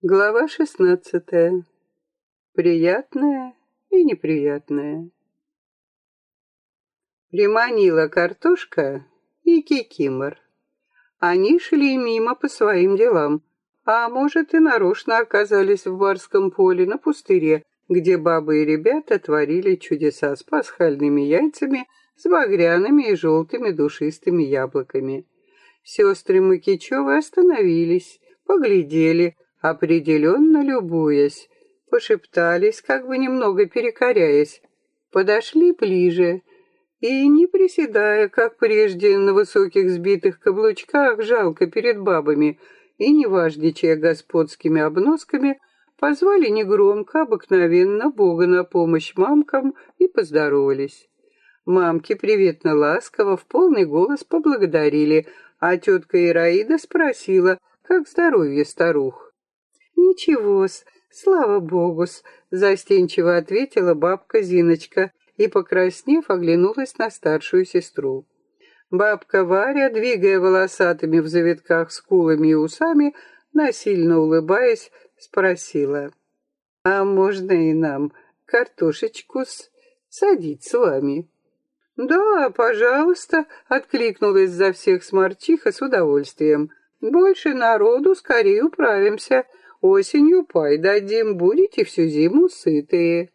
Глава шестнадцатая. Приятная и неприятная. Приманила картошка и кикимор. Они шли мимо по своим делам, а может и нарочно оказались в барском поле на пустыре, где бабы и ребята творили чудеса с пасхальными яйцами, с багряными и желтыми душистыми яблоками. Сестры Макичевы остановились, поглядели, определенно любуясь, пошептались, как бы немного перекоряясь, подошли ближе и, не приседая, как прежде, на высоких сбитых каблучках, жалко перед бабами, и, не важничая господскими обносками, позвали негромко, обыкновенно Бога на помощь мамкам и поздоровались. Мамки приветно ласково в полный голос поблагодарили, а тетка Ираида спросила, как здоровье старух. «Ничего-с, слава богу-с», — застенчиво ответила бабка Зиночка и, покраснев, оглянулась на старшую сестру. Бабка Варя, двигая волосатыми в завитках скулами и усами, насильно улыбаясь, спросила. «А можно и нам картошечку-с садить с вами?» «Да, пожалуйста», — откликнулась за всех сморчиха с удовольствием. «Больше народу, скорее управимся. Осенью пай дадим, будете всю зиму сытые.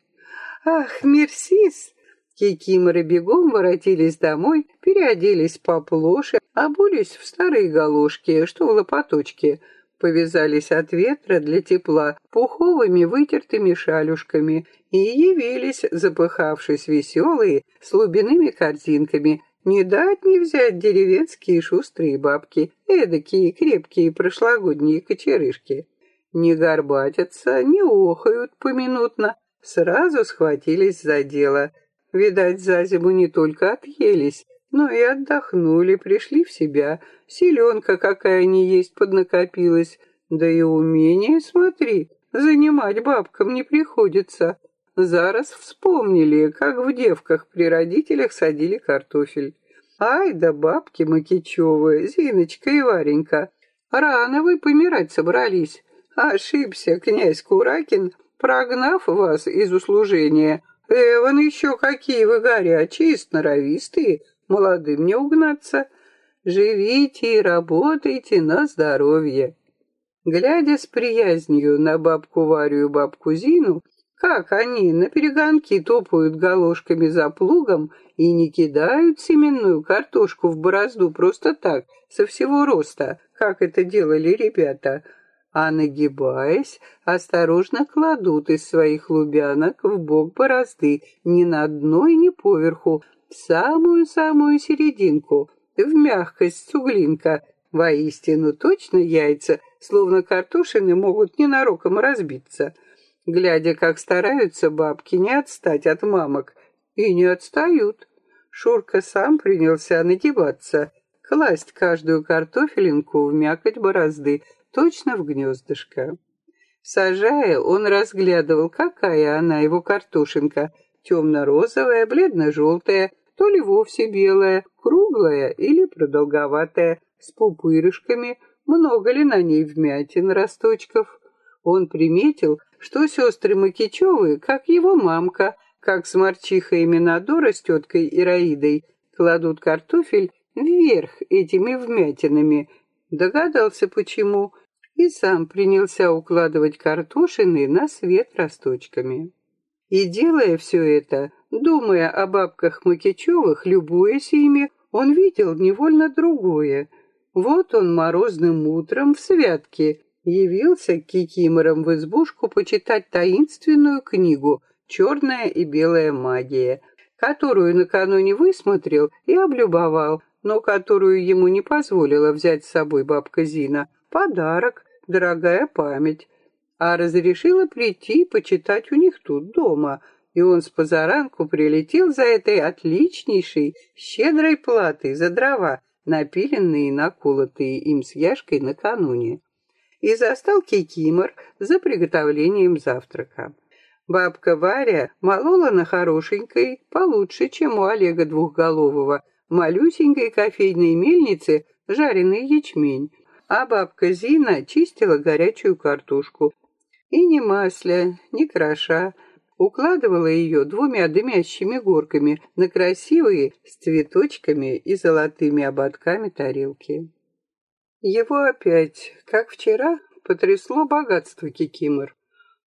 Ах, мерсис! Кикиморы бегом воротились домой, переоделись поплоше, обулись в старые галошки, что в лопаточке, повязались от ветра для тепла пуховыми вытертыми шалюшками и явились, запыхавшись веселые, с лубяными корзинками, не дать не взять деревенские шустрые бабки, эдакие крепкие прошлогодние кочерышки не горбатятся, не охают поминутно, сразу схватились за дело. Видать, за зиму не только отъелись, но и отдохнули, пришли в себя. Селенка какая ни есть поднакопилась, да и умение, смотри, занимать бабкам не приходится. Зараз вспомнили, как в девках при родителях садили картофель. Ай да бабки Макичевы, Зиночка и Варенька, рано вы помирать собрались. Ошибся князь Куракин, прогнав вас из услужения. Эван еще какие вы горячие, сноровистые, молодым не угнаться. Живите и работайте на здоровье. Глядя с приязнью на бабку Варю и бабку Зину, как они на перегонки топают галошками за плугом и не кидают семенную картошку в борозду просто так, со всего роста, как это делали ребята, а нагибаясь, осторожно кладут из своих лубянок в бок борозды ни на дно и ни поверху, в самую-самую серединку, в мягкость суглинка. Воистину точно яйца, словно картошины, могут ненароком разбиться. Глядя, как стараются бабки не отстать от мамок, и не отстают. Шурка сам принялся нагибаться, класть каждую картофелинку в мякоть борозды, точно в гнездышко. Сажая, он разглядывал, какая она, его картошинка, темно-розовая, бледно-желтая, то ли вовсе белая, круглая или продолговатая, с пупырышками, много ли на ней вмятин росточков. Он приметил, что сестры Макичевы, как его мамка, как сморчиха Минадора с теткой Ираидой, кладут картофель вверх этими вмятинами. Догадался, почему и сам принялся укладывать картошины на свет росточками. И делая все это, думая о бабках Макичевых, любуясь ими, он видел невольно другое. Вот он морозным утром в святке явился к кикиморам в избушку почитать таинственную книгу «Черная и белая магия», которую накануне высмотрел и облюбовал, но которую ему не позволила взять с собой бабка Зина, Подарок, дорогая память. А разрешила прийти почитать у них тут дома, и он с позаранку прилетел за этой отличнейшей, щедрой платой за дрова, напиленные и наколотые им с Яшкой накануне. И застал Кикимор за приготовлением завтрака. Бабка Варя молола на хорошенькой, получше, чем у Олега Двухголового, малюсенькой кофейной мельнице жареный ячмень, а бабка Зина чистила горячую картошку. И ни масля, ни кроша, укладывала ее двумя дымящими горками на красивые с цветочками и золотыми ободками тарелки. Его опять, как вчера, потрясло богатство кикимор.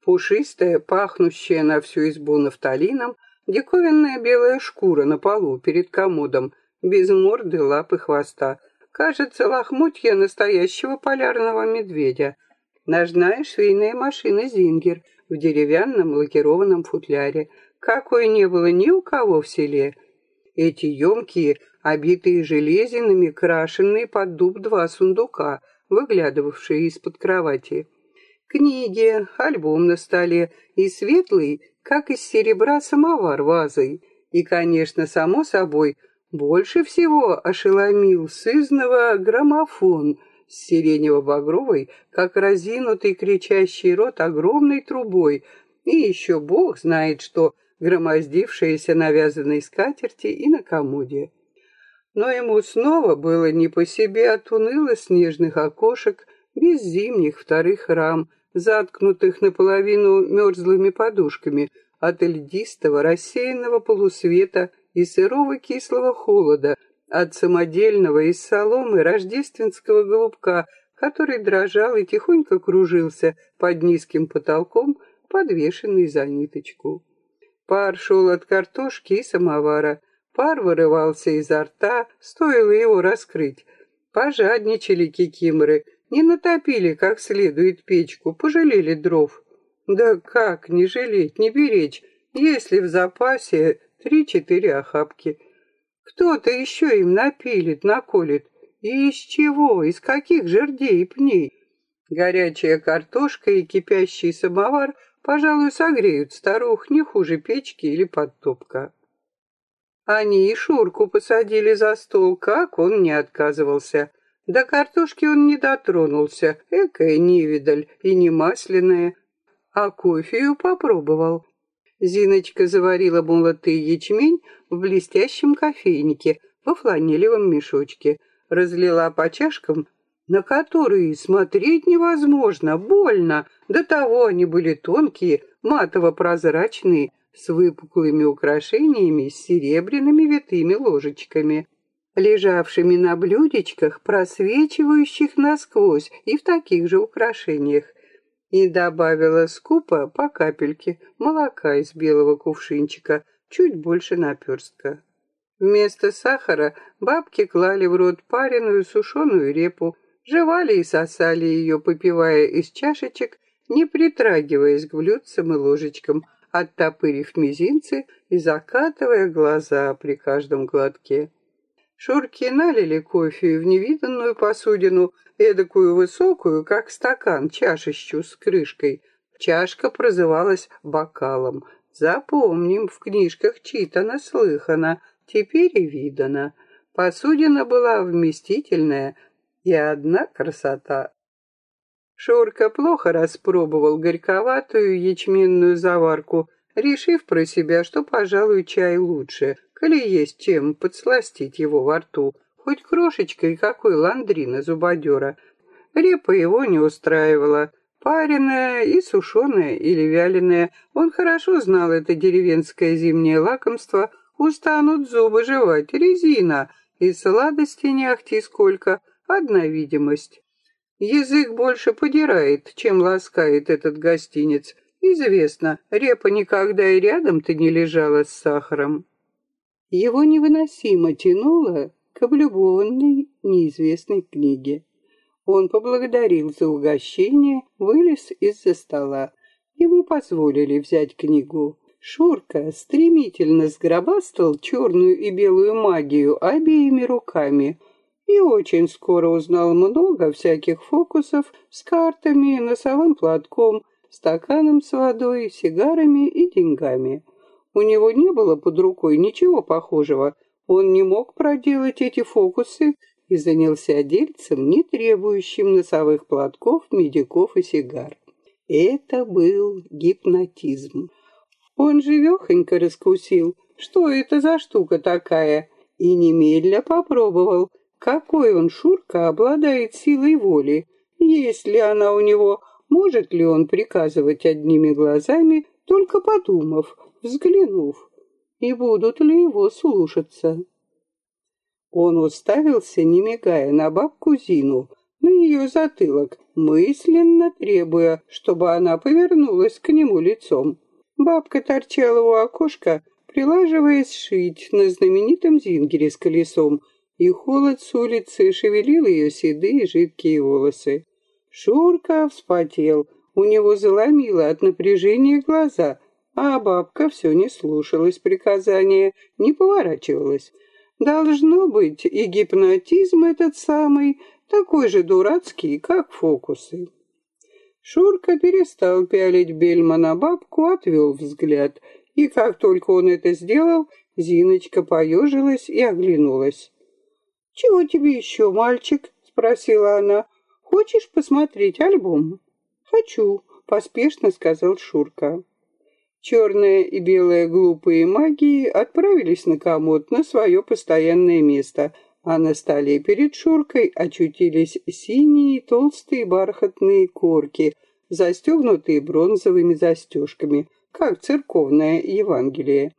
Пушистая, пахнущая на всю избу нафталином, диковинная белая шкура на полу перед комодом, без морды, лап и хвоста. Кажется, лохмотья настоящего полярного медведя. Ножная швейная машина «Зингер» в деревянном лакированном футляре, какой не было ни у кого в селе. Эти емкие, обитые железинами, крашенные под дуб два сундука, выглядывавшие из-под кровати. Книги, альбом на столе и светлый, как из серебра, самовар вазой. И, конечно, само собой, больше всего ошеломил сызного граммофон с сиренево-багровой, как разинутый кричащий рот огромной трубой, и еще бог знает что, громоздившееся на вязаной скатерти и на комоде. Но ему снова было не по себе от уныло-снежных окошек, без зимних вторых рам, заткнутых наполовину мерзлыми подушками, от льдистого рассеянного полусвета и сырого кислого холода, от самодельного из соломы рождественского голубка, который дрожал и тихонько кружился под низким потолком, подвешенный за ниточку. Пар шел от картошки и самовара, пар вырывался изо рта, стоило его раскрыть. Пожадничали кикиморы, не натопили как следует печку, пожалели дров. Да как не жалеть, не беречь, если в запасе три-четыре охапки. Кто-то еще им напилит, наколет. И из чего, из каких жердей и пней? Горячая картошка и кипящий самовар, пожалуй, согреют старух не хуже печки или подтопка. Они и Шурку посадили за стол, как он не отказывался. До картошки он не дотронулся, экая невидаль и не масляная, а кофею попробовал. Зиночка заварила молотый ячмень в блестящем кофейнике во фланелевом мешочке, разлила по чашкам, на которые смотреть невозможно, больно. До того они были тонкие, матово-прозрачные, с выпуклыми украшениями, с серебряными витыми ложечками, лежавшими на блюдечках, просвечивающих насквозь и в таких же украшениях и добавила скупо по капельке молока из белого кувшинчика, чуть больше наперстка. Вместо сахара бабки клали в рот пареную сушеную репу, жевали и сосали ее, попивая из чашечек, не притрагиваясь к блюдцам и ложечкам, оттопырив мизинцы и закатывая глаза при каждом глотке. Шурки налили кофе в невиданную посудину, эдакую высокую, как стакан, чашищу с крышкой. Чашка прозывалась бокалом. Запомним, в книжках читано, слыхано, теперь и видано. Посудина была вместительная, и одна красота. Шурка плохо распробовал горьковатую ячменную заварку, решив про себя, что, пожалуй, чай лучше, коли есть чем подсластить его во рту, хоть крошечкой какой ландрина зубодера. Репа его не устраивала. Пареная и сушеная или вяленая, он хорошо знал это деревенское зимнее лакомство, устанут зубы жевать, резина, и сладости не ахти сколько, одна видимость. Язык больше подирает, чем ласкает этот гостинец. Известно, репа никогда и рядом-то не лежала с сахаром. Его невыносимо тянуло к облюбованной неизвестной книге. Он поблагодарил за угощение, вылез из-за стола. Ему позволили взять книгу. Шурка стремительно сгробастал черную и белую магию обеими руками и очень скоро узнал много всяких фокусов с картами, носовым платком, стаканом с водой, сигарами и деньгами. У него не было под рукой ничего похожего. Он не мог проделать эти фокусы и занялся дельцем, не требующим носовых платков, медиков и сигар. Это был гипнотизм. Он живехонько раскусил, что это за штука такая, и немедля попробовал, какой он, Шурка, обладает силой воли, есть ли она у него, может ли он приказывать одними глазами, только подумав, взглянув, и будут ли его слушаться. Он уставился, не мигая, на бабку Зину, на ее затылок, мысленно требуя, чтобы она повернулась к нему лицом. Бабка торчала у окошка, прилаживаясь шить на знаменитом зингере с колесом, и холод с улицы шевелил ее седые жидкие волосы. Шурка вспотел, у него заломило от напряжения глаза, а бабка все не слушалась приказания, не поворачивалась. Должно быть, и гипнотизм этот самый, такой же дурацкий, как фокусы. Шурка перестал пялить бельма на бабку, отвел взгляд, и как только он это сделал, Зиночка поежилась и оглянулась. «Чего тебе еще, мальчик?» — спросила она. «Хочешь посмотреть альбом?» «Хочу», — поспешно сказал Шурка. Черная и белая глупые магии отправились на комод на свое постоянное место, а на столе перед Шуркой очутились синие толстые бархатные корки, застегнутые бронзовыми застежками, как церковное Евангелие.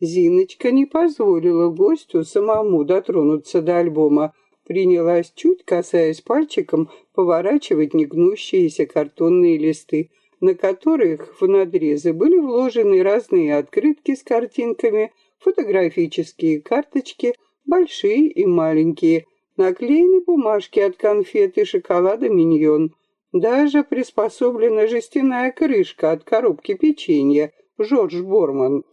Зиночка не позволила гостю самому дотронуться до альбома, принялась, чуть касаясь пальчиком, поворачивать негнущиеся картонные листы, на которых в надрезы были вложены разные открытки с картинками, фотографические карточки, большие и маленькие, наклеены бумажки от конфет и шоколада «Миньон». Даже приспособлена жестяная крышка от коробки печенья «Жорж Борман».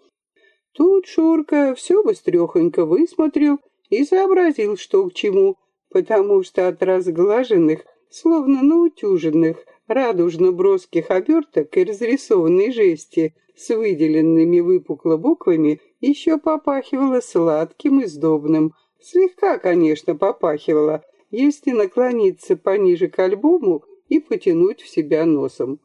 Тут Шурка все быстрехонько высмотрел и сообразил, что к чему, потому что от разглаженных, словно наутюженных, радужно-броских оберток и разрисованной жести с выделенными выпукло буквами еще попахивало сладким и сдобным. Слегка, конечно, попахивало, если наклониться пониже к альбому и потянуть в себя носом.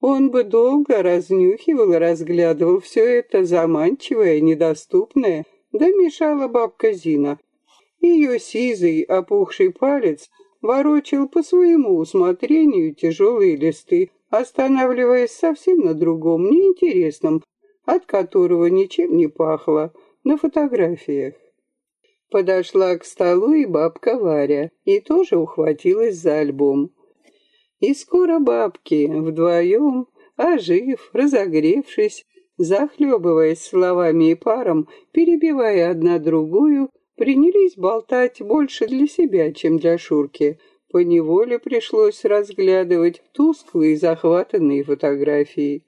Он бы долго разнюхивал и разглядывал все это заманчивое, недоступное, да мешала бабка Зина. Ее сизый, опухший палец ворочил по своему усмотрению тяжелые листы, останавливаясь совсем на другом, неинтересном, от которого ничем не пахло, на фотографиях. Подошла к столу и бабка Варя, и тоже ухватилась за альбом. И скоро бабки вдвоем, ожив, разогревшись, захлебываясь словами и паром, перебивая одна другую, принялись болтать больше для себя, чем для Шурки. По неволе пришлось разглядывать тусклые захватанные фотографии.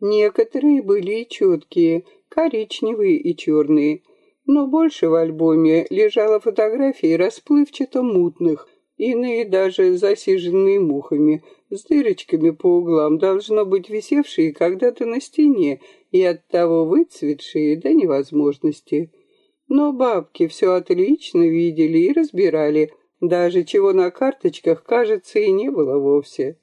Некоторые были четкие, коричневые и черные, но больше в альбоме лежало фотографии расплывчато мутных, Иные даже засиженные мухами, с дырочками по углам, должно быть висевшие когда-то на стене и оттого выцветшие до невозможности. Но бабки все отлично видели и разбирали, даже чего на карточках, кажется, и не было вовсе.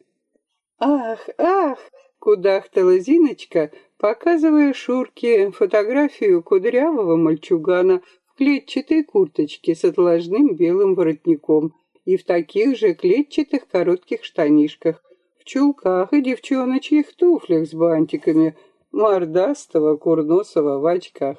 «Ах, ах!» — кудахтала Зиночка, показывая Шурке фотографию кудрявого мальчугана в клетчатой курточке с отложным белым воротником — и в таких же клетчатых коротких штанишках, в чулках и девчоночьих туфлях с бантиками, мордастого курносого в очках.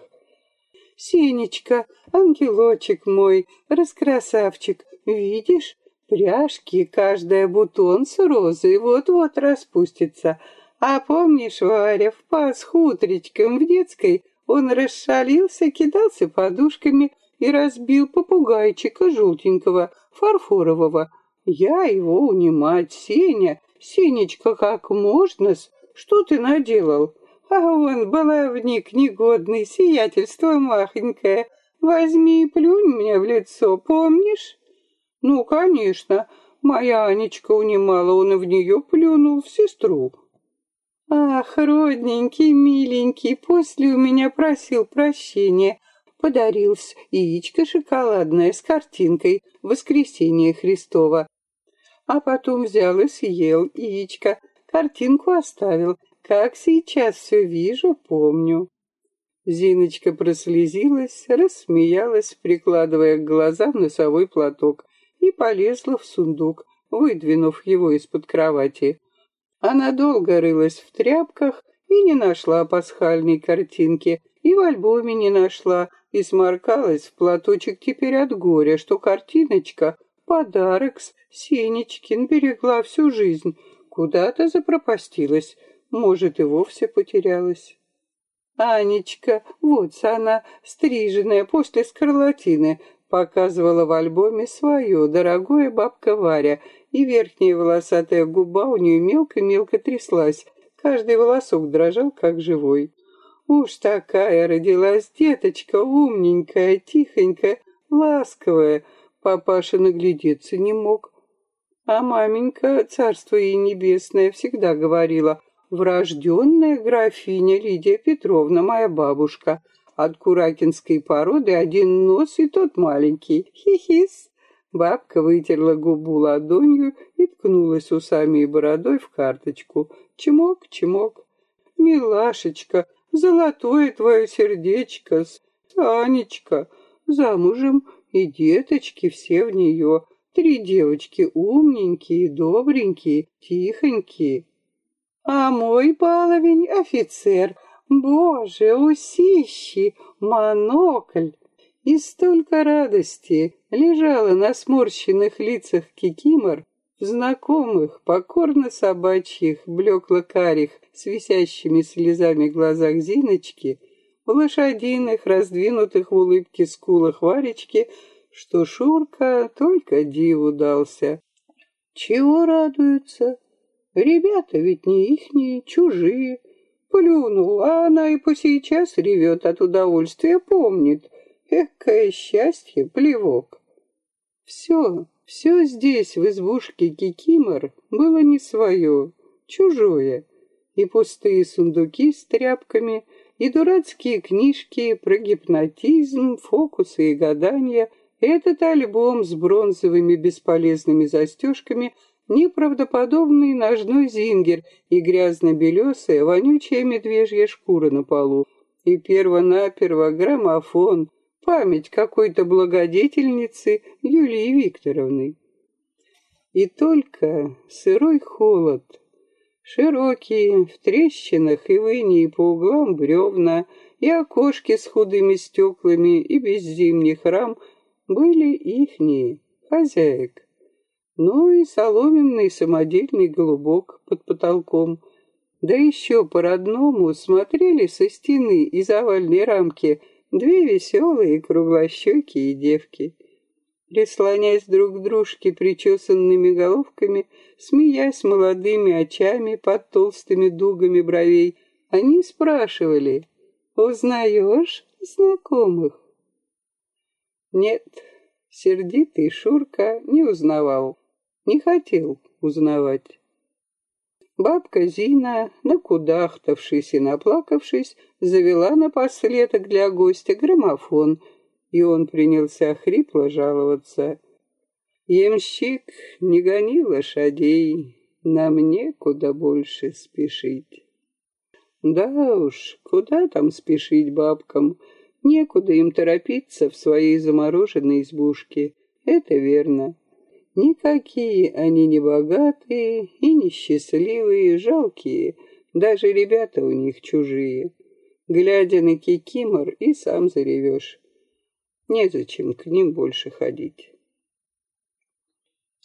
«Сенечка, ангелочек мой, раскрасавчик, видишь, пряжки, каждая бутон с розой вот-вот распустится. А помнишь, Варя, в Пасху утречком в детской он расшалился, кидался подушками и разбил попугайчика желтенького, фарфорового. Я его унимать, Сеня, Сенечка, как можно-с? Что ты наделал? А он, баловник негодный, сиятельство махонькое. Возьми и плюнь мне в лицо, помнишь? Ну, конечно, моя Анечка унимала, он и в нее плюнул, в сестру. Ах, родненький, миленький, после у меня просил прощения, подарился яичко шоколадное с картинкой «Воскресение Христова». А потом взял и съел яичко, картинку оставил. Как сейчас все вижу, помню. Зиночка прослезилась, рассмеялась, прикладывая к глазам носовой платок, и полезла в сундук, выдвинув его из-под кровати. Она долго рылась в тряпках и не нашла пасхальной картинки, и в альбоме не нашла, и сморкалась в платочек теперь от горя, что картиночка — подарок с Сенечкин берегла всю жизнь, куда-то запропастилась, может, и вовсе потерялась. Анечка, вот она, стриженная после скарлатины, показывала в альбоме свое, дорогое бабка Варя, и верхняя волосатая губа у нее мелко-мелко тряслась, каждый волосок дрожал, как живой. Уж такая родилась деточка, умненькая, тихонькая, ласковая. Папаша наглядеться не мог. А маменька, царство ей небесное, всегда говорила, врожденная графиня Лидия Петровна, моя бабушка. От куракинской породы один нос и тот маленький. Хихис. Бабка вытерла губу ладонью и ткнулась усами и бородой в карточку. Чмок, чмок. Милашечка, золотое твое сердечко, Анечка, замужем и деточки все в нее. Три девочки умненькие, добренькие, тихонькие. А мой баловень офицер, боже, усищи, монокль. И столько радости лежало на сморщенных лицах кикимор, знакомых, покорно собачьих, блекло-карих, с висящими слезами глазах Зиночки, в лошадиных, раздвинутых в улыбке скулах Варечки, что Шурка только диву дался. Чего радуются? Ребята ведь не ихние, чужие. Плюнула она и по сейчас ревет от удовольствия, помнит. Экое счастье, плевок. Все, все здесь, в избушке Кикимор, было не свое, чужое. И пустые сундуки с тряпками, и дурацкие книжки про гипнотизм, фокусы и гадания, этот альбом с бронзовыми бесполезными застежками — неправдоподобный ножной зингер и грязно-белесая вонючая медвежья шкура на полу, и перво-наперво граммофон, память какой-то благодетельницы Юлии Викторовны. И только сырой холод, широкие, в трещинах и выни по углам бревна, и окошки с худыми стеклами, и без зимних рам были ихние, хозяек ну и соломенный самодельный голубок под потолком. Да еще по-родному смотрели со стены из овальной рамки две веселые круглощекие девки. Прислонясь друг к дружке причесанными головками, смеясь молодыми очами под толстыми дугами бровей, они спрашивали, «Узнаешь знакомых?» Нет, сердитый Шурка не узнавал не хотел узнавать. Бабка Зина, накудахтавшись и наплакавшись, завела напоследок для гостя граммофон, и он принялся хрипло жаловаться. Емщик, не гони лошадей, нам некуда больше спешить. Да уж, куда там спешить бабкам? Некуда им торопиться в своей замороженной избушке. Это верно. Никакие они не богатые и не счастливые, жалкие, даже ребята у них чужие. Глядя на Кикимор, и сам заревешь. Незачем к ним больше ходить.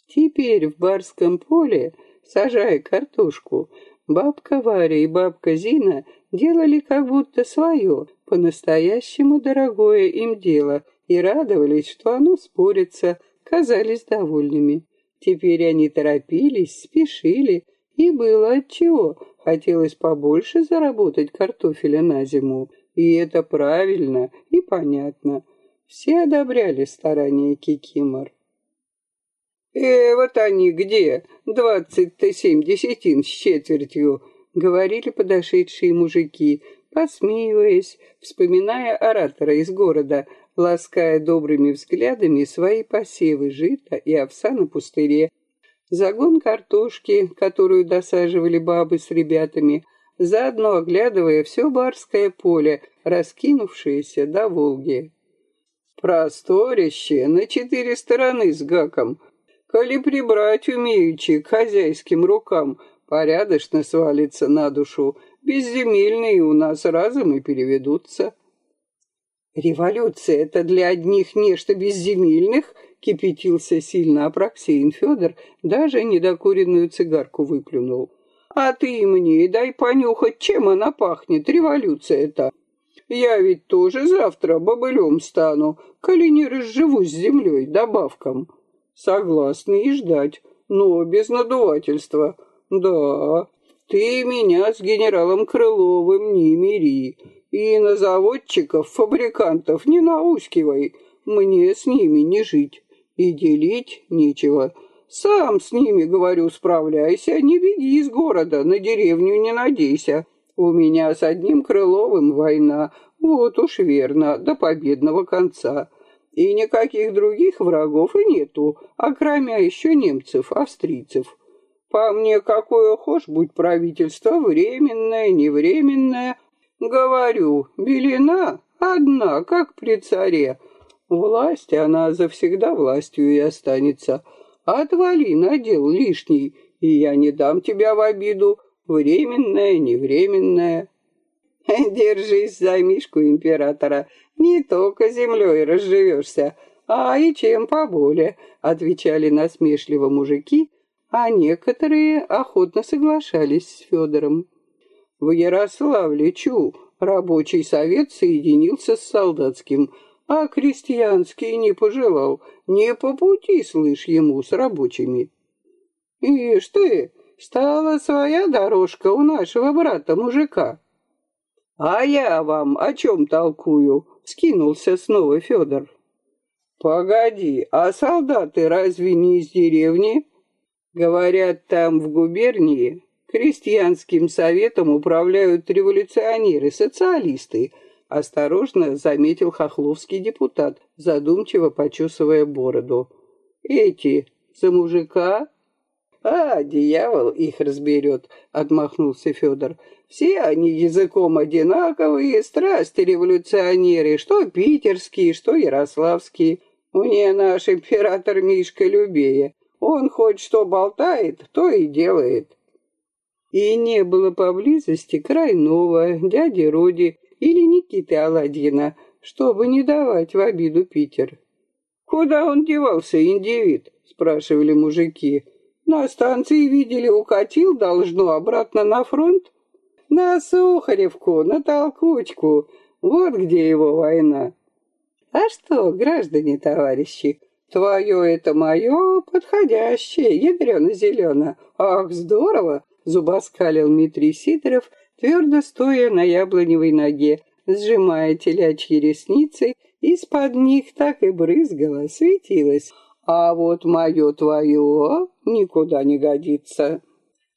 Теперь в барском поле, сажая картошку, бабка Варя и бабка Зина делали как будто свое, по-настоящему дорогое им дело, и радовались, что оно спорится, казались довольными. Теперь они торопились, спешили, и было отчего. Хотелось побольше заработать картофеля на зиму, и это правильно и понятно. Все одобряли старания Кикимор. «Э, вот они где, двадцать-то семь десятин с четвертью», — говорили подошедшие мужики, посмеиваясь, вспоминая оратора из города — лаская добрыми взглядами свои посевы жита и овса на пустыре, загон картошки, которую досаживали бабы с ребятами, заодно оглядывая все барское поле, раскинувшееся до Волги. Просторище на четыре стороны с гаком. Коли прибрать умеючи к хозяйским рукам, порядочно свалится на душу, безземельные у нас разом и переведутся. Революция — это для одних нечто безземельных, кипятился сильно Апраксеин Федор, даже недокуренную цигарку выплюнул. А ты мне дай понюхать, чем она пахнет, революция-то. Я ведь тоже завтра бобылем стану, коли не разживу с землей добавком. Согласны и ждать, но без надувательства. Да, ты меня с генералом Крыловым не мири. И на заводчиков, фабрикантов не наускивай. Мне с ними не жить. И делить нечего. Сам с ними, говорю, справляйся, не беги из города, на деревню не надейся. У меня с одним Крыловым война, вот уж верно, до победного конца. И никаких других врагов и нету, а кроме еще немцев, австрийцев. По мне, какое хошь будь правительство, временное, невременное. Говорю, белина одна, как при царе. Власть она завсегда властью и останется. Отвали надел лишний, и я не дам тебя в обиду, временное, невременное. Держись за мишку императора, не только землей разживешься, а и чем поболее, отвечали насмешливо мужики, а некоторые охотно соглашались с Федором. В Ярославле Чу рабочий совет соединился с солдатским, а крестьянский не пожелал, не по пути, слышь, ему с рабочими. Ишь ты, стала своя дорожка у нашего брата-мужика. А я вам о чем толкую? Скинулся снова Федор. Погоди, а солдаты разве не из деревни? Говорят, там в губернии крестьянским советом управляют революционеры, социалисты, осторожно заметил хохловский депутат, задумчиво почесывая бороду. Эти за мужика? А, дьявол их разберет, отмахнулся Федор. Все они языком одинаковые, страсти революционеры, что питерские, что ярославские. Мне наш император Мишка любее. Он хоть что болтает, то и делает. И не было поблизости Крайнова, дяди Роди или Никиты Аладдина, чтобы не давать в обиду Питер. «Куда он девался, индивид?» — спрашивали мужики. «На станции видели, укатил, должно, обратно на фронт?» «На Сухаревку, на Толкучку. Вот где его война». «А что, граждане товарищи, Твое это мое, подходящее, ядрено-зелено. Ах, здорово! Зубоскалил Дмитрий Сидоров, твердо стоя на яблоневой ноге, сжимая телячьи ресницы, из-под них так и брызгало, светилось. А вот мое твое никуда не годится.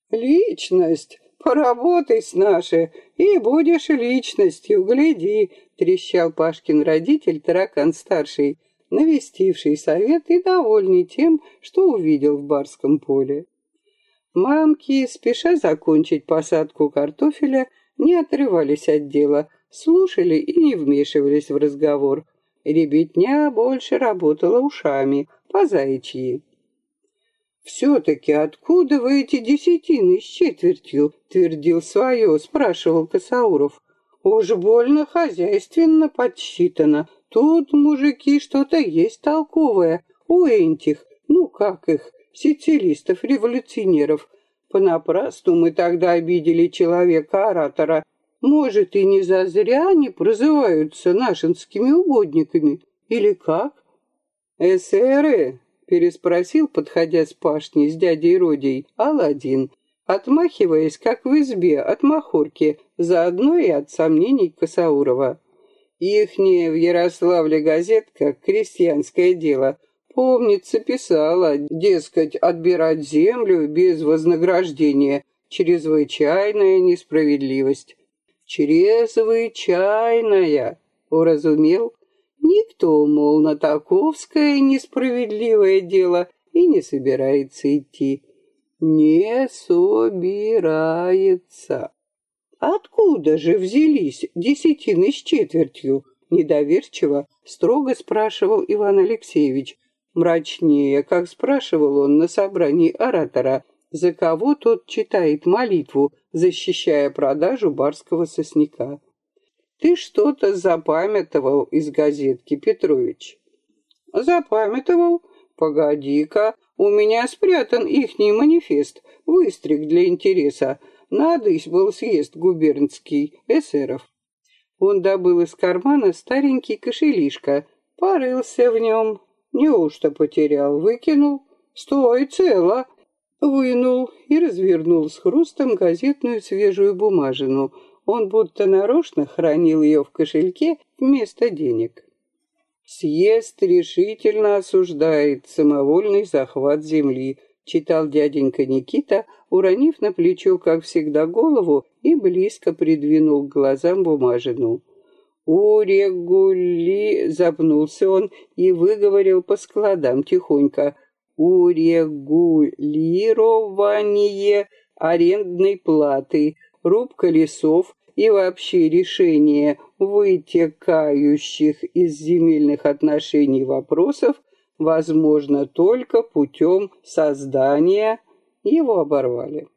Личность, поработай с нашей, и будешь личностью, гляди, трещал Пашкин родитель, таракан-старший навестивший совет и довольный тем, что увидел в барском поле. Мамки, спеша закончить посадку картофеля, не отрывались от дела, слушали и не вмешивались в разговор. Ребятня больше работала ушами, по заячьи. «Все-таки откуда вы эти десятины с четвертью?» — твердил свое, спрашивал Косауров. «Уж больно хозяйственно подсчитано, Тут, мужики, что-то есть толковое. У этих, ну как их, сицилистов-революционеров. Понапрасну мы тогда обидели человека-оратора. Может, и не зазря они прозываются нашинскими угодниками. Или как? «Эсеры?» — переспросил, подходя с пашни с дядей Родей, Аладдин, отмахиваясь, как в избе, от махорки, заодно и от сомнений Косаурова. Ихняя в Ярославле газетка «Крестьянское дело» помнится писала, дескать, отбирать землю без вознаграждения – чрезвычайная несправедливость. Чрезвычайная, уразумел? Никто, мол, на таковское несправедливое дело и не собирается идти. Не собирается. Откуда же взялись десятины с четвертью? Недоверчиво, строго спрашивал Иван Алексеевич. Мрачнее, как спрашивал он на собрании оратора, за кого тот читает молитву, защищая продажу барского сосняка. Ты что-то запамятовал из газетки, Петрович. Запамятовал? Погоди-ка, у меня спрятан ихний манифест, выстриг для интереса. Надысь был съезд губернский, эсеров. Он добыл из кармана старенький кошелишко, порылся в нем. Неужто потерял, выкинул? Стой, цело. Вынул и развернул с хрустом газетную свежую бумажину. Он будто нарочно хранил ее в кошельке вместо денег. Съезд решительно осуждает самовольный захват земли, читал дяденька Никита, уронив на плечо, как всегда, голову и близко придвинул к глазам бумажину. «Урегули...» — запнулся он и выговорил по складам тихонько. «Урегулирование арендной платы, рубка лесов и вообще решение вытекающих из земельных отношений вопросов возможно только путем создания, его оборвали.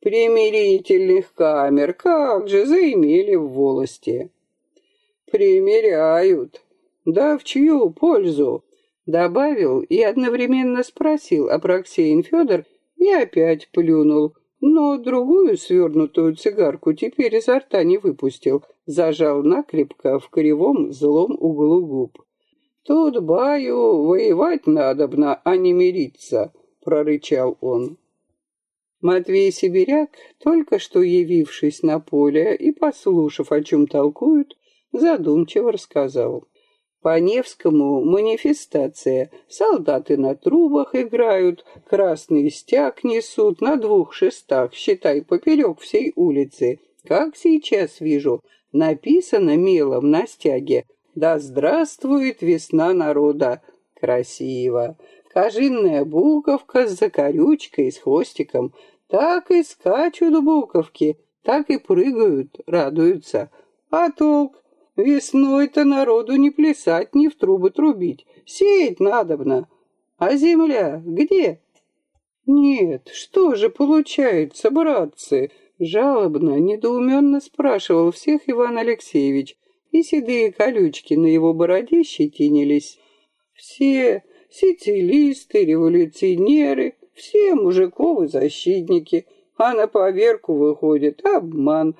Примирительных камер, как же, заимели в волости. Примеряют. Да в чью пользу? Добавил и одновременно спросил Апраксеин Федор и опять плюнул, но другую свернутую цигарку теперь изо рта не выпустил, зажал накрепко в кривом злом углу губ. «Тут, баю, воевать надобно, а не мириться», — прорычал он. Матвей Сибиряк, только что явившись на поле и послушав, о чем толкуют, задумчиво рассказал. По Невскому манифестация. Солдаты на трубах играют, красный стяг несут на двух шестах, считай, поперек всей улицы. Как сейчас вижу, написано мелом на стяге «Да здравствует весна народа!» Красиво. Кожинная буковка с закорючкой, с хвостиком. Так и скачут буковки, так и прыгают, радуются. А толк? Весной-то народу не плясать, ни в трубы трубить. Сеять надобно. А земля где? Нет, что же получается, братцы? Жалобно, недоуменно спрашивал всех Иван Алексеевич, и седые колючки на его бороде щетинились. Все сицилисты, революционеры, все мужиковы защитники, а на поверку выходит обман,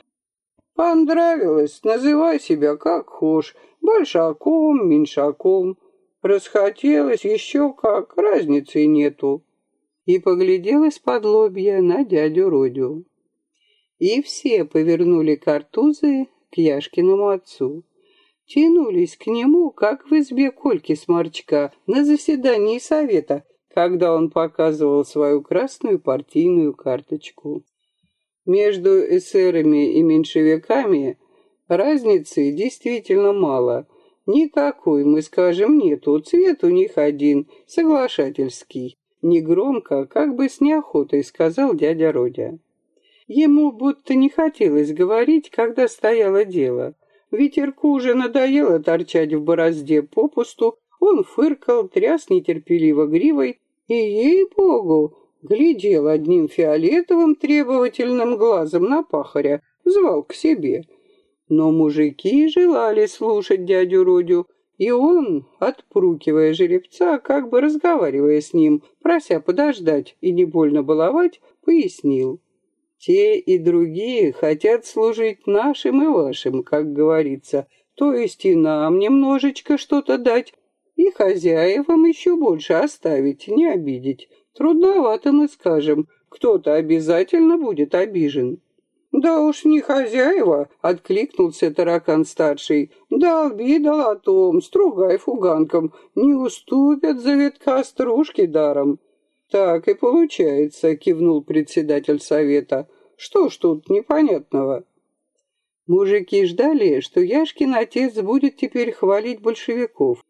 Понравилось, называй себя как хошь, большаком, меньшаком. Расхотелось еще как, разницы нету. И поглядел из-под лобья на дядю Родю. И все повернули картузы к Яшкиному отцу. Тянулись к нему, как в избе Кольки Сморчка на заседании совета, когда он показывал свою красную партийную карточку. Между эсерами и меньшевиками разницы действительно мало. Никакой, мы скажем, нету. Цвет у них один, соглашательский. Негромко, как бы с неохотой, сказал дядя Родя. Ему будто не хотелось говорить, когда стояло дело. Ветерку уже надоело торчать в борозде попусту, он фыркал, тряс нетерпеливо гривой, и, ей-богу, глядел одним фиолетовым требовательным глазом на пахаря, звал к себе. Но мужики желали слушать дядю Родю, и он, отпрукивая жеребца, как бы разговаривая с ним, прося подождать и не больно баловать, пояснил. Те и другие хотят служить нашим и вашим, как говорится, то есть и нам немножечко что-то дать, и хозяевам еще больше оставить, не обидеть. Трудновато мы скажем, кто-то обязательно будет обижен. «Да уж не хозяева», — откликнулся таракан-старший. «Долби долотом, стругай фуганком, не уступят завитка стружки даром». «Так и получается», — кивнул председатель совета. «Что ж тут непонятного?» Мужики ждали, что Яшкин отец будет теперь хвалить большевиков.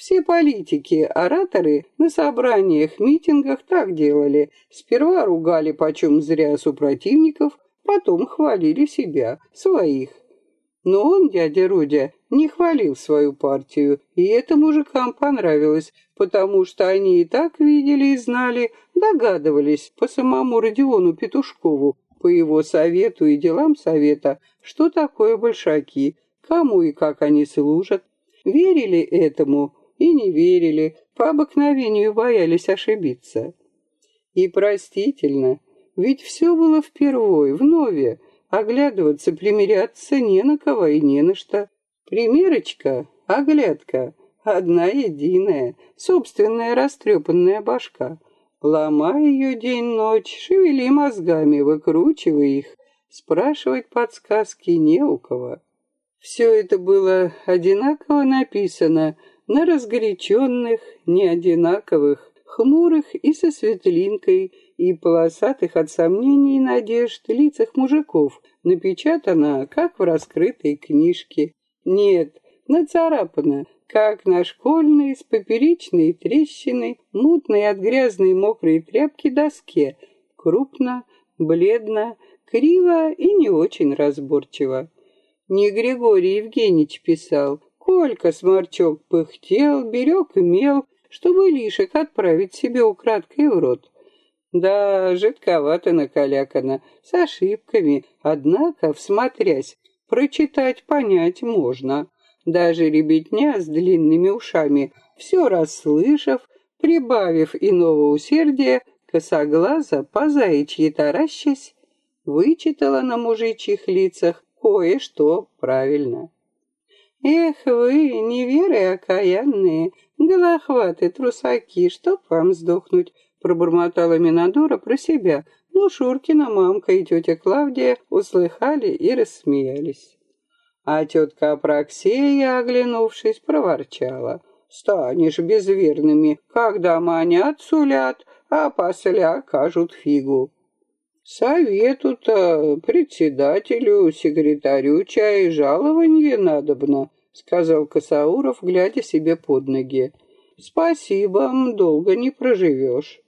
Все политики, ораторы на собраниях, митингах так делали. Сперва ругали почем зря супротивников, потом хвалили себя, своих. Но он, дядя Родя, не хвалил свою партию, и это мужикам понравилось, потому что они и так видели и знали, догадывались по самому Родиону Петушкову, по его совету и делам совета, что такое большаки, кому и как они служат. Верили этому и не верили, по обыкновению боялись ошибиться. И простительно, ведь все было впервой, вновь, Оглядываться, примиряться не на кого и не на что. Примерочка, оглядка, одна единая, собственная растрепанная башка. Ломай ее день-ночь, шевели мозгами, выкручивай их. Спрашивать подсказки не у кого. Все это было одинаково написано на разгоряченных, неодинаковых, хмурых и со светлинкой, и полосатых от сомнений и надежд лицах мужиков, напечатано, как в раскрытой книжке. Нет, нацарапано, как на школьной с поперечной трещиной, мутной от грязной мокрой тряпки доске, крупно, бледно, криво и не очень разборчиво. Не Григорий Евгеньевич писал, Колька Сморчок пыхтел, берег и мел, чтобы лишек отправить себе украдкой в рот. Да, жидковато накалякано, с ошибками, однако, всмотрясь, прочитать, понять можно. Даже ребятня с длинными ушами, все расслышав, прибавив иного усердия, косоглаза, по заячьи таращась, вычитала на мужичьих лицах кое-что правильно. Эх вы, неверы окаянные, голохваты, трусаки, чтоб вам сдохнуть, пробормотала Минадора про себя, но Шуркина мамка и тетя Клавдия услыхали и рассмеялись. А тетка Апраксея, оглянувшись, проворчала. «Станешь безверными, когда манят сулят, а после окажут фигу». «Совету-то председателю, секретарю чай жалование надобно», — сказал Косауров, глядя себе под ноги. «Спасибо, долго не проживешь».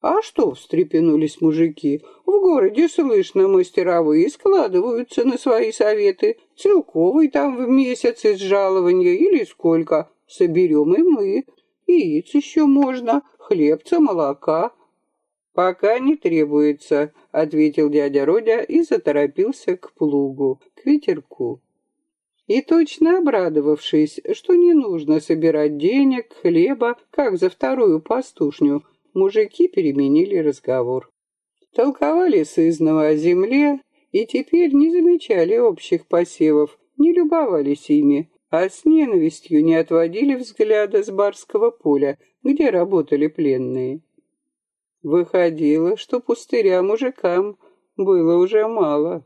«А что?» — встрепенулись мужики. «В городе, слышно, мастеровые складываются на свои советы. Целковый там в месяц из жалования или сколько. Соберем и мы. Яиц еще можно, хлебца, молока». «Пока не требуется», — ответил дядя Родя и заторопился к плугу, к ветерку. И точно обрадовавшись, что не нужно собирать денег, хлеба, как за вторую пастушню, мужики переменили разговор. Толковали сызново о земле и теперь не замечали общих посевов, не любовались ими, а с ненавистью не отводили взгляда с барского поля, где работали пленные. Выходило, что пустыря мужикам было уже мало.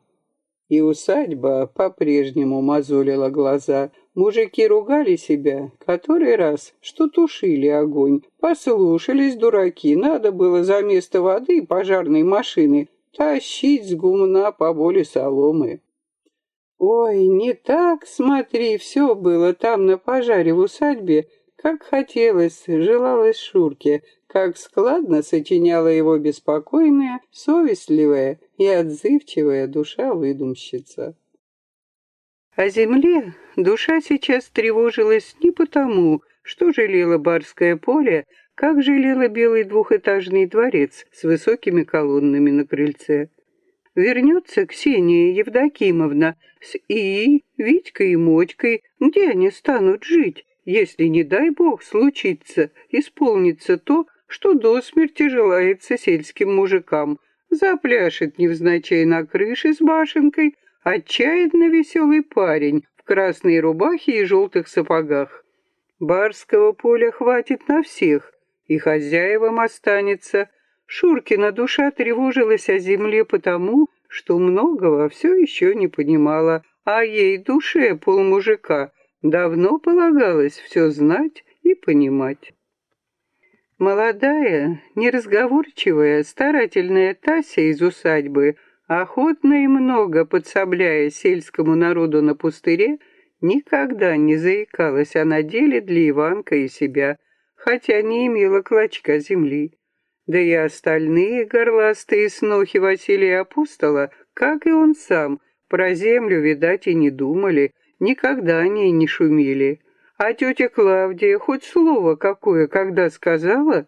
И усадьба по-прежнему мозолила глаза — Мужики ругали себя, который раз, что тушили огонь. Послушались дураки, надо было за место воды пожарной машины тащить с гумна по воле соломы. Ой, не так, смотри, все было там на пожаре в усадьбе, как хотелось, желалось Шурке, как складно сочиняла его беспокойная, совестливая и отзывчивая душа-выдумщица. О земле душа сейчас тревожилась не потому, что жалела барское поле, как жалела белый двухэтажный дворец с высокими колоннами на крыльце. Вернется Ксения Евдокимовна с Ией, Витькой и Мочкой, где они станут жить, если, не дай бог, случится, исполнится то, что до смерти желается сельским мужикам, запляшет невзначай на крыше с башенкой, Отчаянно веселый парень в красной рубахе и желтых сапогах. Барского поля хватит на всех, и хозяевам останется. Шуркина душа тревожилась о земле потому, что многого все еще не понимала, а ей душе полмужика давно полагалось все знать и понимать. Молодая, неразговорчивая, старательная Тася из усадьбы охотно и много подсобляя сельскому народу на пустыре, никогда не заикалась о наделе для Иванка и себя, хотя не имела клочка земли. Да и остальные горластые снохи Василия Апостола, как и он сам, про землю, видать, и не думали, никогда о ней не шумели. А тетя Клавдия хоть слово какое когда сказала?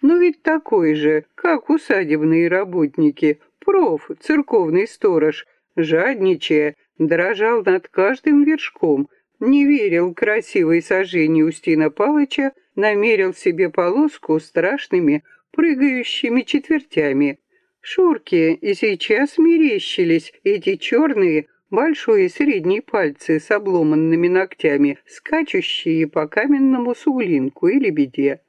Ну ведь такой же, как усадебные работники, проф, церковный сторож, жадничая, дрожал над каждым вершком, не верил красивой сожжению Устина Палыча, намерил себе полоску страшными прыгающими четвертями. Шурке и сейчас мерещились эти черные, большой и средний пальцы с обломанными ногтями, скачущие по каменному суглинку или беде.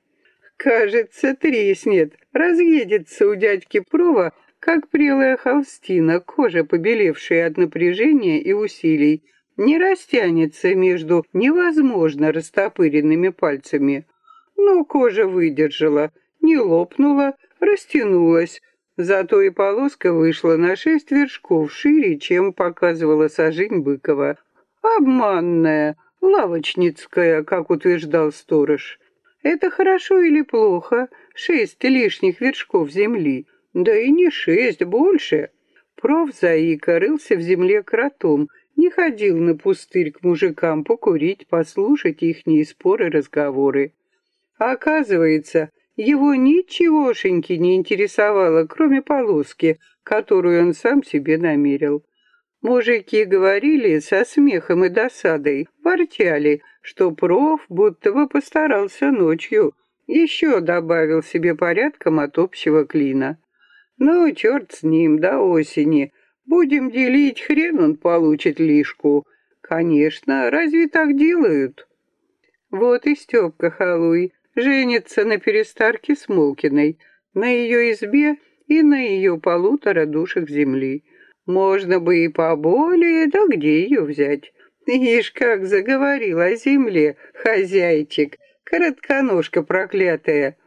Кажется, треснет, разъедется у дядьки Прова, как прелая холстина, кожа, побелевшая от напряжения и усилий, не растянется между невозможно растопыренными пальцами. Но кожа выдержала, не лопнула, растянулась, Зато и полоска вышла на шесть вершков шире, чем показывала сажень Быкова. Обманная, лавочницкая, как утверждал сторож. Это хорошо или плохо? Шесть лишних вершков земли. Да и не шесть, больше. Проф Заика рылся в земле кротом, не ходил на пустырь к мужикам покурить, послушать ихние споры, разговоры. Оказывается, его ничегошеньки не интересовало, кроме полоски, которую он сам себе намерил. Мужики говорили со смехом и досадой, ворчали, что проф будто бы постарался ночью, еще добавил себе порядком от общего клина. Ну, черт с ним, до осени. Будем делить, хрен он получит лишку. Конечно, разве так делают? Вот и Степка Халуй женится на перестарке Смолкиной, на ее избе и на ее полутора душах земли. Можно бы и поболее, да где ее взять? Ишь, как заговорил о земле, хозяйчик, коротконожка проклятая.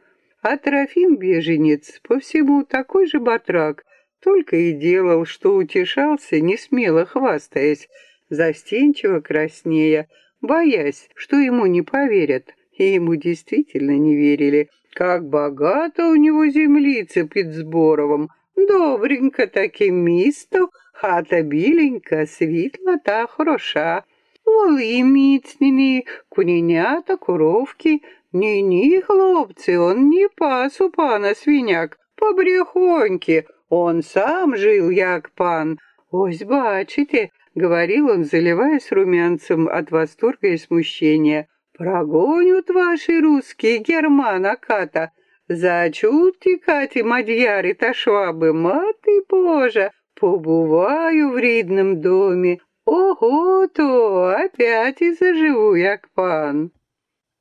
А Трофим беженец по всему такой же батрак, только и делал, что утешался, не смело хвастаясь, застенчиво краснея, боясь, что ему не поверят и ему действительно не верили. Как богато у него землица під Зборовом, добренько таким місто, хата біленька, світла та хороша. Воли міцні, кунінята, коровки. Ні-ні, хлопці, он не пас у пана свиняк, побрехоньки, он сам жил, як пан. Ось бачите, говорил он, заливаясь румянцем от восторга и смущения. Прогонят ваши русские германа ката, зачут тікати мадьяри та шваби, мати Божа, побываю в рідном доме. Ого, то опять и заживу, як пан.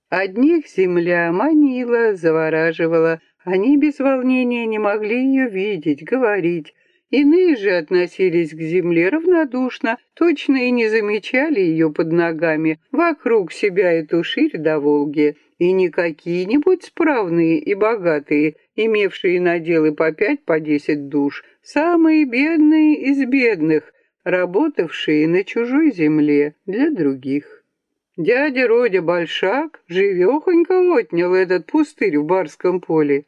Одних земля манила, завораживала, они без волнения не могли ее видеть, говорить, Иные же относились к земле равнодушно, точно и не замечали ее под ногами, вокруг себя эту ширь до Волги, и не какие-нибудь справные и богатые, имевшие наделы по пять, по десять душ, самые бедные из бедных, работавшие на чужой земле для других. Дядя Родя Большак живехонько отнял этот пустырь в барском поле.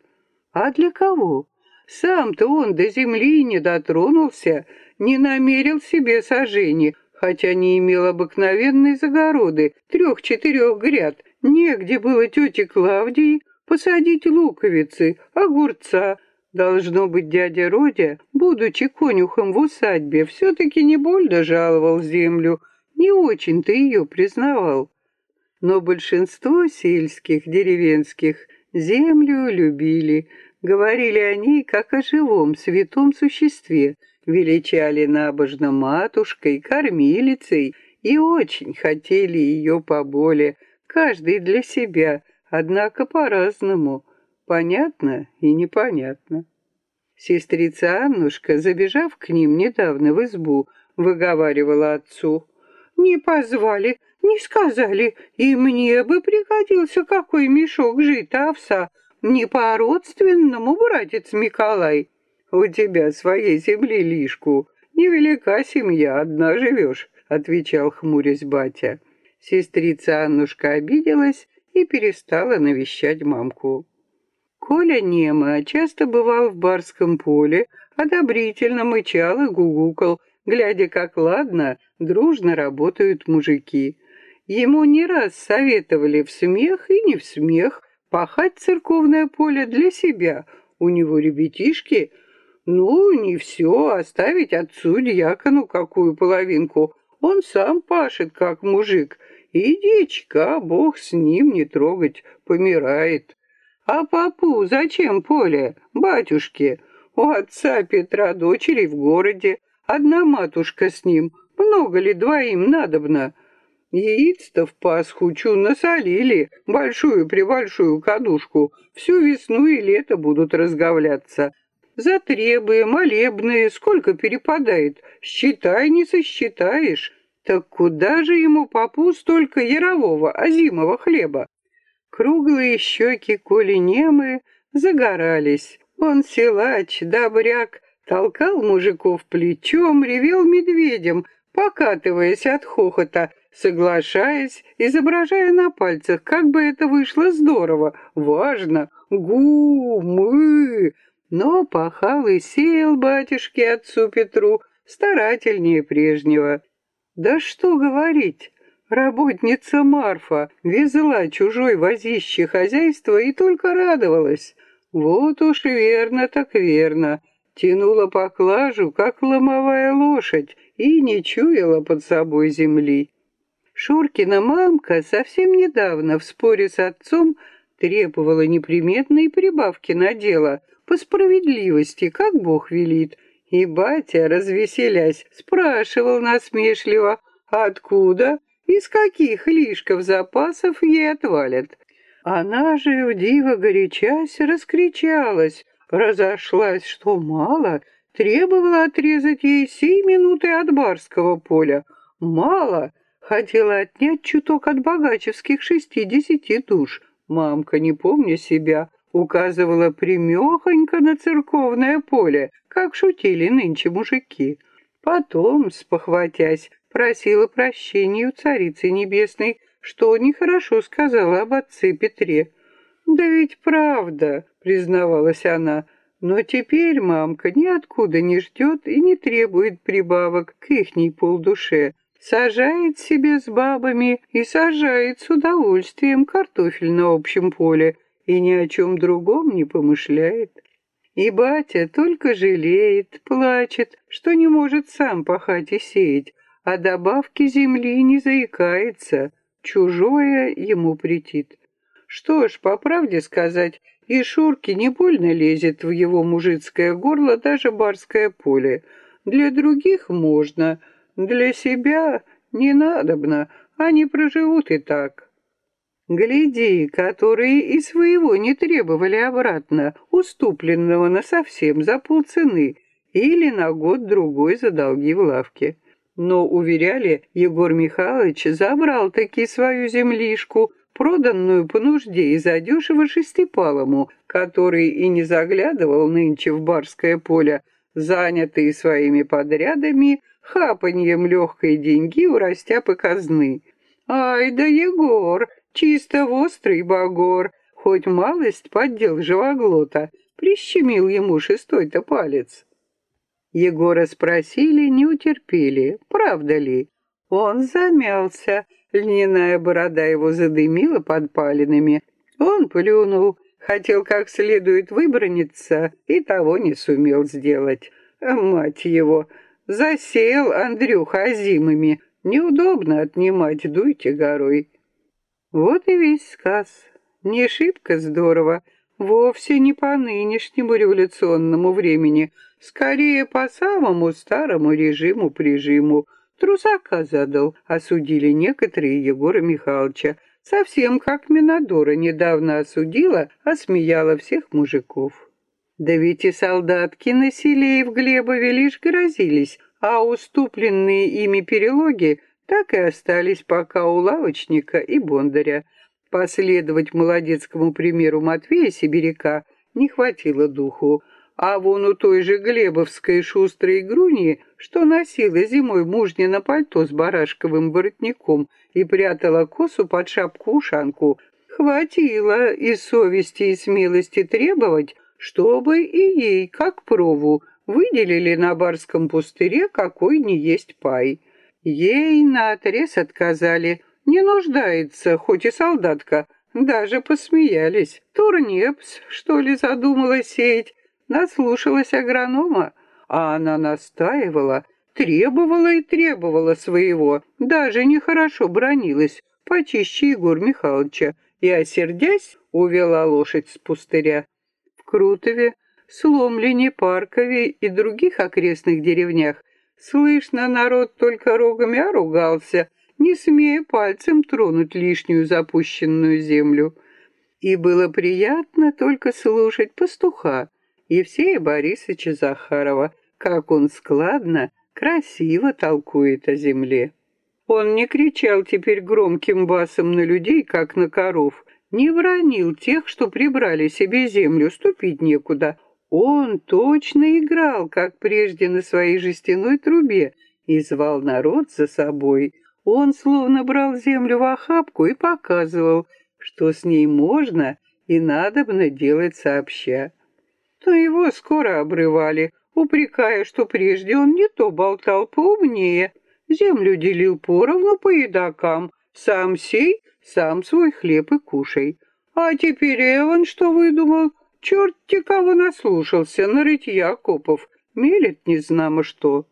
А для кого? Сам-то он до земли не дотронулся, не намерил себе сожжений, хотя не имел обыкновенной загороды, трех-четырех гряд. Негде было тете Клавдии посадить луковицы, огурца. Должно быть, дядя Родя, будучи конюхом в усадьбе, все-таки не больно жаловал землю, не очень-то ее признавал. Но большинство сельских, деревенских землю любили, Говорили о ней как о живом, святом существе, величали набожно матушкой, кормилицей и очень хотели ее поболе, каждый для себя, однако по-разному, понятно и непонятно. Сестрица Аннушка, забежав к ним недавно в избу, выговаривала отцу. «Не позвали, не сказали, и мне бы пригодился какой мешок жита овса, не по-родственному, братец Николай. У тебя своей земли лишку. Невелика семья, одна живешь, отвечал хмурясь батя. Сестрица Аннушка обиделась и перестала навещать мамку. Коля Нема часто бывал в барском поле, одобрительно мычал и гугукал, глядя, как ладно, дружно работают мужики. Ему не раз советовали в смех и не в смех пахать церковное поле для себя. У него ребятишки, ну, не все, оставить отцу дьякону какую половинку. Он сам пашет, как мужик. И дичка, бог с ним не трогать, помирает. А папу зачем поле, батюшке? У отца Петра дочери в городе, одна матушка с ним. Много ли двоим надобно? Яиц-то в Пасху чу насолили, большую-пребольшую кадушку. Всю весну и лето будут разговляться. Затребы, молебные, сколько перепадает. Считай, не сосчитаешь. Так куда же ему попу столько ярового, озимого хлеба? Круглые щеки Коли немы загорались. Он силач, добряк, толкал мужиков плечом, ревел медведем, покатываясь от хохота, соглашаясь, изображая на пальцах, как бы это вышло здорово, важно, гу, мы. Но пахал и сеял батюшке отцу Петру старательнее прежнего. Да что говорить, работница Марфа везла чужой возище хозяйство и только радовалась. Вот уж верно так верно, тянула поклажу, как ломовая лошадь, и не чуяла под собой земли. Шуркина мамка совсем недавно в споре с отцом требовала неприметной прибавки на дело, по справедливости, как Бог велит, и батя, развеселясь, спрашивал насмешливо, откуда, из каких лишков запасов ей отвалят. Она же, в диво горячась, раскричалась, разошлась, что мало, требовала отрезать ей сей минуты от барского поля. Мало, хотела отнять чуток от богачевских шестидесяти душ. Мамка, не помня себя, указывала примехонько на церковное поле, как шутили нынче мужики. Потом, спохватясь, просила прощения у Царицы Небесной, что нехорошо сказала об отце Петре. «Да ведь правда», — признавалась она, — «но теперь мамка ниоткуда не ждет и не требует прибавок к ихней полдуше. Сажает себе с бабами и сажает с удовольствием картофель на общем поле, и ни о чем другом не помышляет. И батя только жалеет, плачет, что не может сам пахать и сеять, а добавки земли не заикается, чужое ему претит. Что ж, по правде сказать, и Шурке не больно лезет в его мужицкое горло даже барское поле. Для других можно, для себя не надобно, они проживут и так. Гляди, которые и своего не требовали обратно, уступленного на совсем за полцены или на год-другой за долги в лавке. Но, уверяли, Егор Михайлович забрал таки свою землишку, проданную по нужде и задешево шестипалому, который и не заглядывал нынче в барское поле, занятый своими подрядами, хапаньем легкой деньги у растяпы казны. «Ай да, Егор, Чисто острый багор, хоть малость поддел живоглота, прищемил ему шестой-то палец. Егора спросили, не утерпели, правда ли. Он замялся, льняная борода его задымила подпалинами. Он плюнул, хотел как следует выброниться, и того не сумел сделать. Мать его, засеял Андрюха озимыми, неудобно отнимать, дуйте горой. Вот и весь сказ. Не шибко здорово, вовсе не по нынешнему революционному времени, скорее по самому старому режиму-прижиму. Трусака задал, осудили некоторые Егора Михайловича, совсем как Минадора недавно осудила, осмеяла всех мужиков. Да ведь и солдатки на селе в Глебове лишь грозились, а уступленные ими перелоги так и остались пока у лавочника и бондаря. Последовать молодецкому примеру Матвея Сибиряка не хватило духу, а вон у той же Глебовской шустрой груни, что носила зимой мужнина пальто с барашковым воротником и прятала косу под шапку-ушанку, хватило и совести, и смелости требовать, чтобы и ей, как прову, выделили на барском пустыре какой не есть пай. Ей наотрез отказали, не нуждается, хоть и солдатка, даже посмеялись. Турнепс, что ли, задумала сеять, наслушалась агронома, а она настаивала, требовала и требовала своего, даже нехорошо бронилась, почище Егор Михайловича, и, осердясь, увела лошадь с пустыря. Крутове, Сломлене, Паркове и других окрестных деревнях слышно, народ только рогами оругался, не смея пальцем тронуть лишнюю запущенную землю. И было приятно только слушать пастуха Евсея Борисовича Захарова, как он складно, красиво толкует о земле. Он не кричал теперь громким басом на людей, как на коров, не вранил тех, что прибрали себе землю, ступить некуда. Он точно играл, как прежде на своей жестяной трубе, и звал народ за собой. Он словно брал землю в охапку и показывал, что с ней можно и надобно делать сообща. То его скоро обрывали, упрекая, что прежде он не то болтал поумнее, Землю делил поровну по едокам. Сам сей, сам свой хлеб и кушай. А теперь Эван что выдумал? Черт-те кого наслушался, на рытья копов. Мелет незнамо что.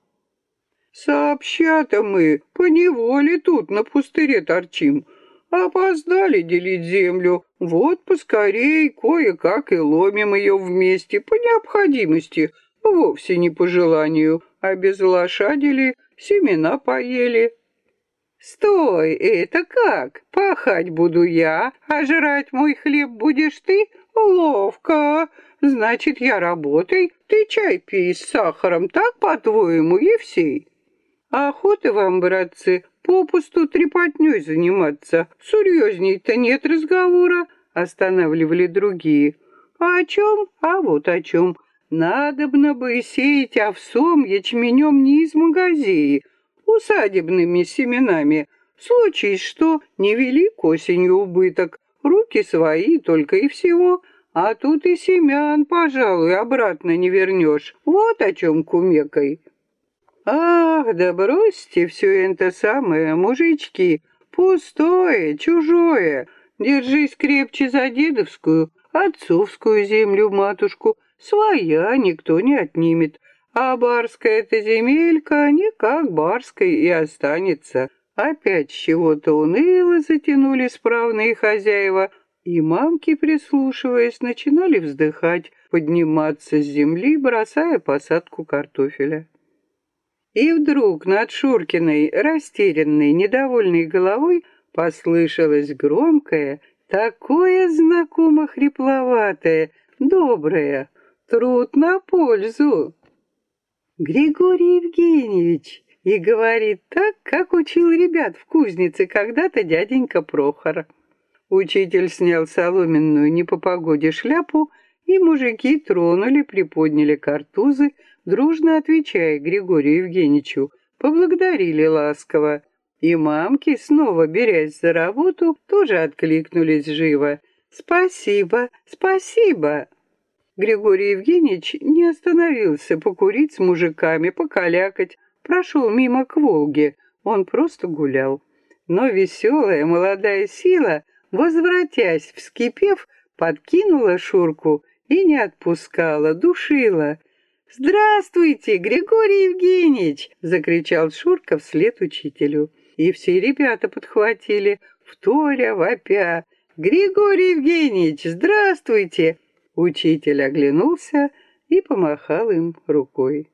Сообща-то мы поневоле тут на пустыре торчим. Опоздали делить землю. Вот поскорей кое-как и ломим ее вместе по необходимости, вовсе не по желанию. А без лошадили семена поели. Стой, это как? Пахать буду я, а жрать мой хлеб будешь ты? Ловко. Значит, я работай, ты чай пей с сахаром, так, по-твоему, Евсей? Охоты вам, братцы, попусту трепотней заниматься. Серьезней-то нет разговора, останавливали другие. А о чем? А вот о чем. Надобно бы сеять овсом, ячменем не из магазии, усадебными семенами. Случись что, невелик осенью убыток, руки свои только и всего, а тут и семян, пожалуй, обратно не вернешь. Вот о чем кумекой. Ах, да бросьте все это самое, мужички, пустое, чужое. Держись крепче за дедовскую, отцовскую землю, матушку, Своя никто не отнимет, а барская эта земелька не как барской и останется. Опять чего-то уныло затянули справные хозяева, и мамки, прислушиваясь, начинали вздыхать, подниматься с земли, бросая посадку картофеля. И вдруг над Шуркиной, растерянной, недовольной головой, послышалось громкое, такое знакомо хрипловатое, доброе Труд на пользу. Григорий Евгеньевич и говорит так, как учил ребят в кузнице когда-то дяденька Прохор. Учитель снял соломенную не по погоде шляпу, и мужики тронули, приподняли картузы, дружно отвечая Григорию Евгеньевичу, поблагодарили ласково. И мамки, снова берясь за работу, тоже откликнулись живо. «Спасибо, спасибо!» Григорий Евгеньевич не остановился покурить с мужиками, покалякать, прошел мимо к Волге, он просто гулял. Но веселая молодая сила, возвратясь, вскипев, подкинула Шурку и не отпускала, душила. «Здравствуйте, Григорий Евгеньевич!» — закричал Шурка вслед учителю. И все ребята подхватили, вторя, вопя. «Григорий Евгеньевич, здравствуйте!» Учитель оглянулся и помахал им рукой.